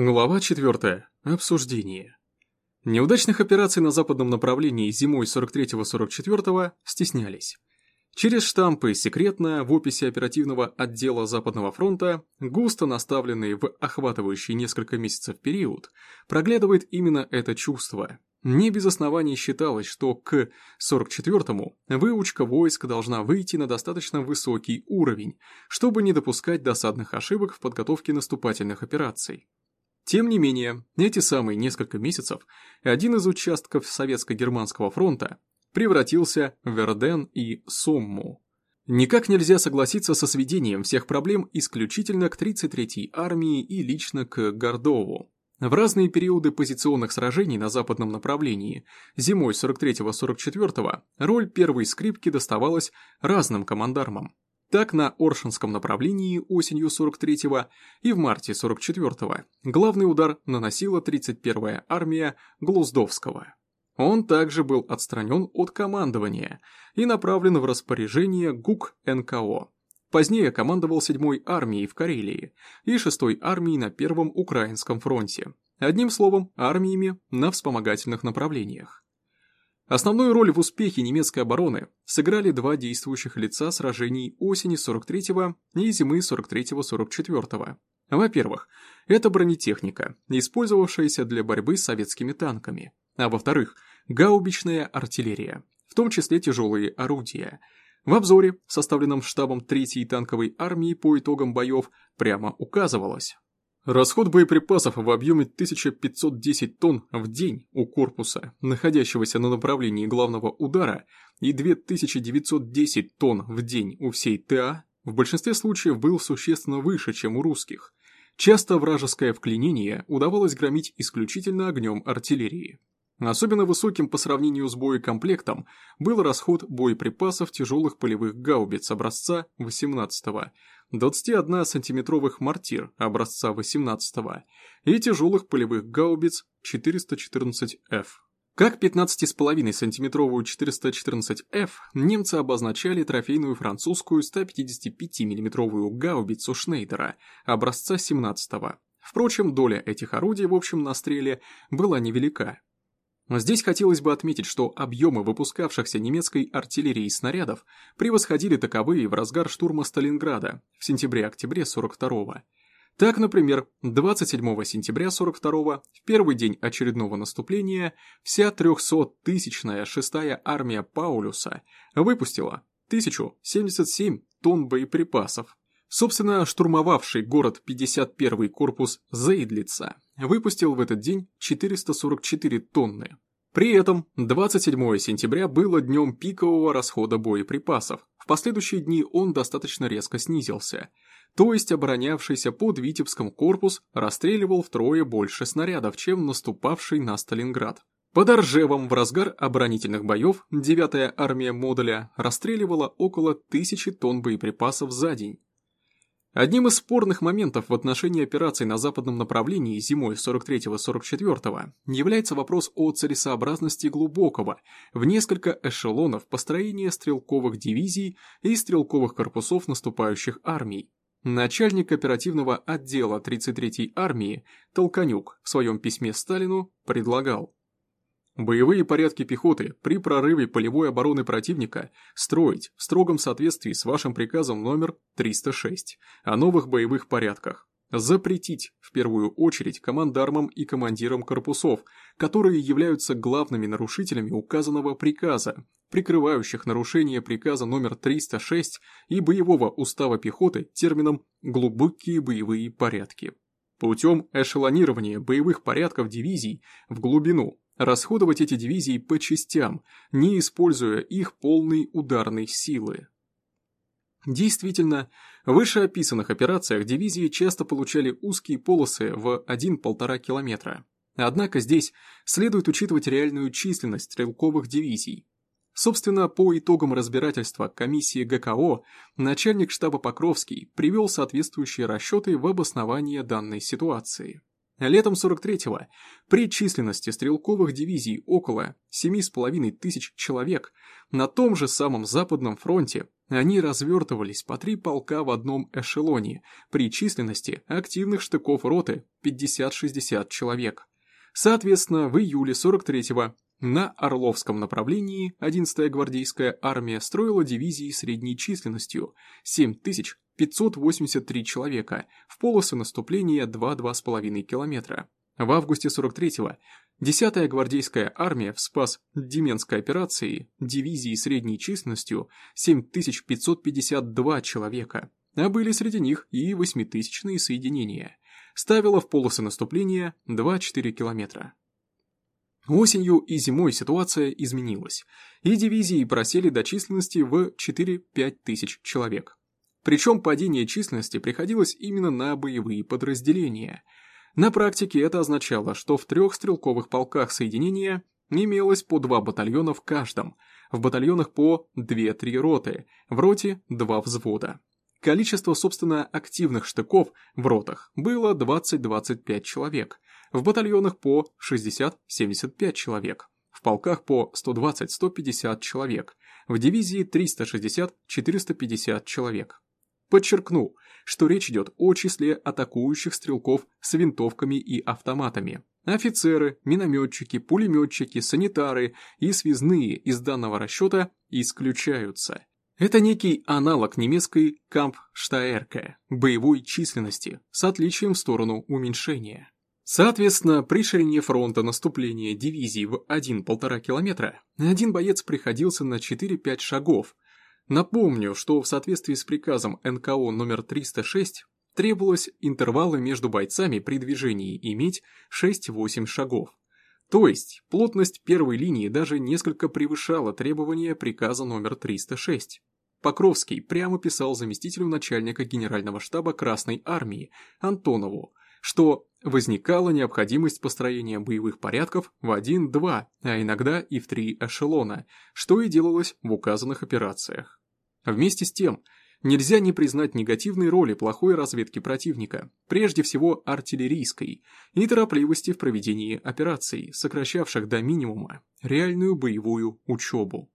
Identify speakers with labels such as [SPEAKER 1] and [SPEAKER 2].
[SPEAKER 1] Глава 4. Обсуждение. Неудачных операций на западном направлении зимой 43-44 стеснялись. Через штампы «Секретно» в описи оперативного отдела Западного фронта, густо наставленные в охватывающий несколько месяцев период, проглядывает именно это чувство. Не без оснований считалось, что к 44-му выучка войск должна выйти на достаточно высокий уровень, чтобы не допускать досадных ошибок в подготовке наступательных операций. Тем не менее, эти самые несколько месяцев один из участков Советско-Германского фронта превратился в Верден и Сомму. Никак нельзя согласиться со сведением всех проблем исключительно к 33-й армии и лично к Гордову. В разные периоды позиционных сражений на западном направлении, зимой 43-44, роль первой скрипки доставалась разным командармам. Так на Оршинском направлении осенью 43-го и в марте 44-го главный удар наносила 31-я армия Глуздовского. Он также был отстранен от командования и направлен в распоряжение ГУК НКО. Позднее командовал 7-й армией в Карелии и 6-й армией на Первом Украинском фронте. Одним словом, армиями на вспомогательных направлениях. Основную роль в успехе немецкой обороны сыграли два действующих лица сражений осени 43-го и зимы 43-44. Во-первых, это бронетехника, использовавшаяся для борьбы с советскими танками, а во-вторых, гаубичная артиллерия, в том числе тяжелые орудия. В обзоре, составленном штабом 3-й танковой армии по итогам боев, прямо указывалось, Расход боеприпасов в объеме 1510 тонн в день у корпуса, находящегося на направлении главного удара, и 2910 тонн в день у всей ТА, в большинстве случаев был существенно выше, чем у русских. Часто вражеское вклинение удавалось громить исключительно огнем артиллерии. Особенно высоким по сравнению с боекомплектом был расход боеприпасов тяжелых полевых гаубиц образца 18-го, 21-сантиметровых мортир образца 18-го и тяжелых полевых гаубиц 414F. Как 15,5-сантиметровую 414F немцы обозначали трофейную французскую 155 миллиметровую гаубицу Шнейдера образца 17-го. Впрочем, доля этих орудий в общем настреле была невелика. Здесь хотелось бы отметить, что объемы выпускавшихся немецкой артиллерии снарядов превосходили таковые в разгар штурма Сталинграда в сентябре-октябре 42-го. Так, например, 27 сентября 42-го, в первый день очередного наступления, вся 300-тысячная шестая армия Паулюса выпустила 1077 тонн боеприпасов. Собственно, штурмовавший город 51-й корпус Зейдлица выпустил в этот день 444 тонны. При этом 27 сентября было днем пикового расхода боеприпасов. В последующие дни он достаточно резко снизился. То есть оборонявшийся под Витебском корпус расстреливал втрое больше снарядов, чем наступавший на Сталинград. Под Оржевом в разгар оборонительных боев 9-я армия модуля расстреливала около тысячи тонн боеприпасов за день. Одним из спорных моментов в отношении операций на западном направлении зимой 43-44 является вопрос о целесообразности глубокого в несколько эшелонов построения стрелковых дивизий и стрелковых корпусов наступающих армий. Начальник оперативного отдела 33-й армии Толканюк в своем письме Сталину предлагал Боевые порядки пехоты при прорыве полевой обороны противника строить в строгом соответствии с вашим приказом номер 306 о новых боевых порядках. Запретить, в первую очередь, командармам и командирам корпусов, которые являются главными нарушителями указанного приказа, прикрывающих нарушение приказа номер 306 и боевого устава пехоты термином «глубокие боевые порядки». Путем эшелонирования боевых порядков дивизий в глубину расходовать эти дивизии по частям, не используя их полной ударной силы. Действительно, в вышеописанных операциях дивизии часто получали узкие полосы в 1-1,5 километра. Однако здесь следует учитывать реальную численность стрелковых дивизий. Собственно, по итогам разбирательства комиссии ГКО, начальник штаба Покровский привел соответствующие расчеты в обоснование данной ситуации. Летом 43-го при численности стрелковых дивизий около 7,5 тысяч человек на том же самом Западном фронте Они развертывались по три полка в одном эшелоне, при численности активных штыков роты 50-60 человек. Соответственно, в июле 43-го на Орловском направлении 11-я гвардейская армия строила дивизии средней численностью 7583 человека в полосы наступления 2-2,5 километра. В августе 43-го 10-я гвардейская армия в Спас-Деменской операции дивизии средней численностью 7552 человека, а были среди них и 8-тысячные соединения, ставила в полосы наступления 2-4 километра. Осенью и зимой ситуация изменилась, и дивизии просели до численности в 4-5 тысяч человек. Причем падение численности приходилось именно на боевые подразделения. На практике это означало, что в трех стрелковых полках соединения имелось по два батальона в каждом, в батальонах по 2-3 роты, в роте 2 взвода. Количество, собственно, активных штыков в ротах было 20-25 человек, в батальонах по 60-75 человек, в полках по 120-150 человек, в дивизии 360-450 человек. Подчеркну, что речь идет о числе атакующих стрелков с винтовками и автоматами. Офицеры, минометчики, пулеметчики, санитары и связные из данного расчета исключаются. Это некий аналог немецкой Кампштаерке, боевой численности, с отличием в сторону уменьшения. Соответственно, при ширине фронта наступления дивизии в 1-1,5 километра один боец приходился на 4-5 шагов. Напомню, что в соответствии с приказом НКО номер 306 требовалось интервалы между бойцами при движении иметь 6-8 шагов. То есть, плотность первой линии даже несколько превышала требования приказа номер 306. Покровский прямо писал заместителю начальника генерального штаба Красной Армии Антонову, что возникала необходимость построения боевых порядков в 1-2, а иногда и в 3 эшелона, что и делалось в указанных операциях. Вместе с тем, нельзя не признать негативной роли плохой разведки противника, прежде всего артиллерийской, и торопливости в проведении операций, сокращавших до минимума реальную боевую учебу.